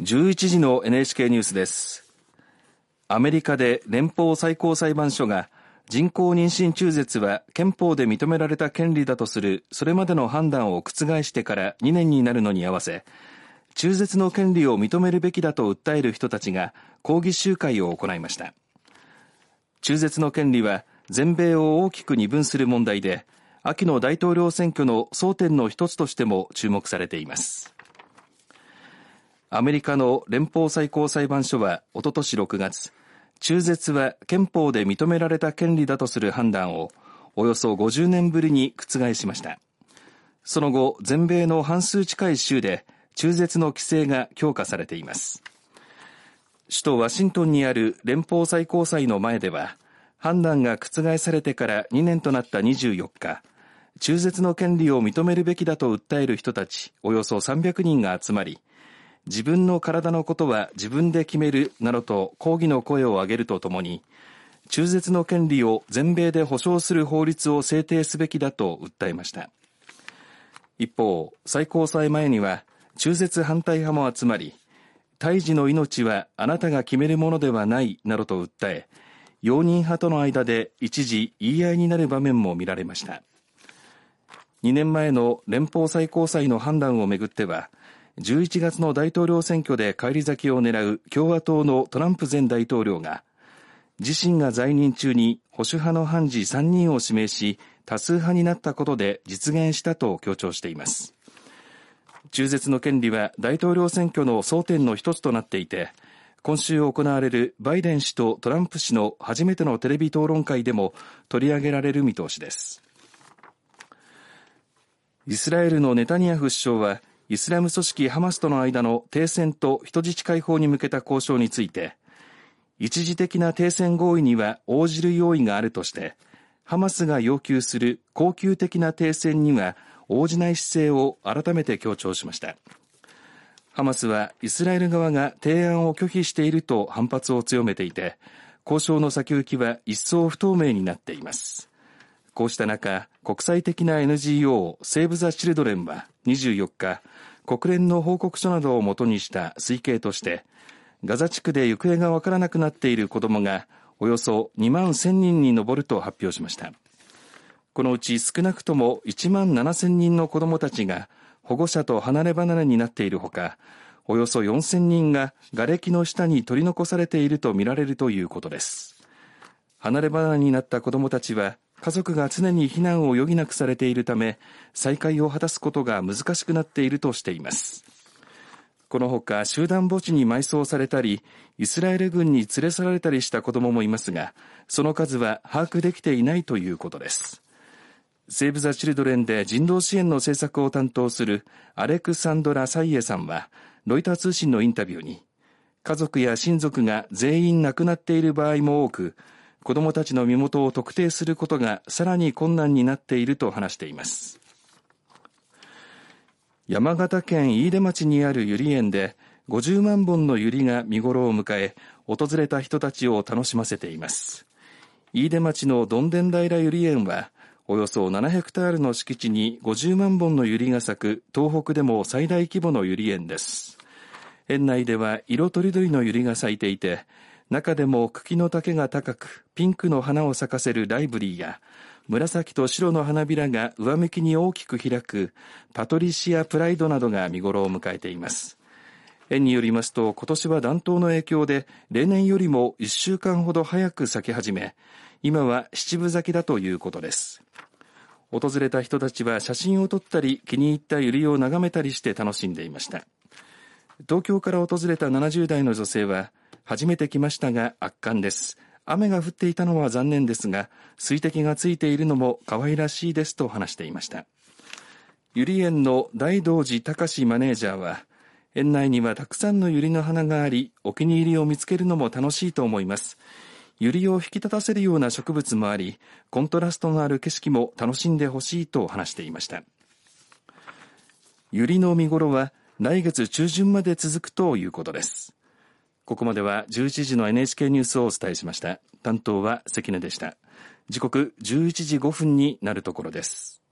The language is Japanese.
11時の NHK ニュースです。アメリカで連邦最高裁判所が人工妊娠中絶は憲法で認められた権利だとするそれまでの判断を覆してから2年になるのに合わせ中絶の権利を認めるべきだと訴える人たちが抗議集会を行いました。中絶の権利は全米を大きく二分する問題で秋の大統領選挙の争点の一つとしても注目されています。アメリカの連邦最高裁判所はおととし6月中絶は憲法で認められた権利だとする判断をおよそ50年ぶりに覆しました。その後全米の半数近い州で中絶の規制が強化されています。首都ワシントンにある連邦最高裁の前では判断が覆されてから2年となった24日中絶の権利を認めるべきだと訴える人たちおよそ300人が集まり自分の体のことは自分で決めるなどと抗議の声を上げるとともに中絶の権利を全米で保障する法律を制定すべきだと訴えました。一方最高裁前には中絶反対派も集まり胎児の命はあなたが決めるものではないなどと訴え容認派との間で一時言い合いになる場面も見られました。2年前の連邦最高裁の判断をめぐっては11月の大統領選挙で返り咲きを狙う共和党のトランプ前大統領が自身が在任中に保守派の判事3人を指名し多数派になったことで実現したと強調しています。中絶の権利は大統領選挙の争点の一つとなっていて今週行われるバイデン氏とトランプ氏の初めてのテレビ討論会でも取り上げられる見通しです。イスラエルのネタニヤフ首相はイスラム組織ハマスとの間の停戦と人質解放に向けた交渉について一時的な停戦合意には応じる用意があるとしてハマスが要求する恒久的な停戦には応じない姿勢を改めて強調しました。ハマスはイスラエル側が提案を拒否していると反発を強めていて交渉の先行きは一層不透明になっています。こうした中国際的な NGO セーブ・ザ・チルドレンは24日国連の報告書などをもとにした推計としてガザ地区で行方がわからなくなっている子どもがおよそ2万1000人に上ると発表しました。このうち少なくとも1万7000人の子どもたちが保護者と離れ離れになっているほかおよそ4000人が瓦礫の下に取り残されているとみられるということです。離れ離れになった子どもたちは家族が常に避難を余儀なくされているため再会を果たすことが難しくなっているとしています。このほか集団墓地に埋葬されたりイスラエル軍に連れ去られたりした子どももいますがその数は把握できていないということです。セーブ・ザ・チルドレンで人道支援の政策を担当するアレクサンドラ・サイエさんはロイター通信のインタビューに家族や親族が全員亡くなっている場合も多く子どもたちの身元を特定することがさらに困難になっていると話しています。山形県飯豊町にあるゆり園で50万本のユリが見頃を迎え訪れた人たちを楽しませています。飯豊町のどんでん平ゆり園はおよそ7ヘクタールの敷地に50万本のユリが咲く東北でも最大規模のゆり園です。園内では色とりどりのユリが咲いていて中でも茎の丈が高くピンクの花を咲かせるライブリーや紫と白の花びらが上向きに大きく開くパトリシアプライドなどが見頃を迎えています。園によりますと今年は暖冬の影響で例年よりも1週間ほど早く咲き始め今は七分咲きだということです。訪れた人たちは写真を撮ったり気に入ったユリを眺めたりして楽しんでいました。東京から訪れた70代の女性は初めて来ましたが圧巻です。雨が降っていたのは残念ですが水滴がついているのも可愛らしいですと話していました。ゆり園の大道寺隆マネージャーは園内にはたくさんのユリの花がありお気に入りを見つけるのも楽しいと思います。ユリを引き立たせるような植物もありコントラストのある景色も楽しんでほしいと話していました。ユリの見頃は来月中旬まで続くということです。ここまでは11時の NHK ニュースをお伝えしました。担当は関根でした。時刻11時5分になるところです。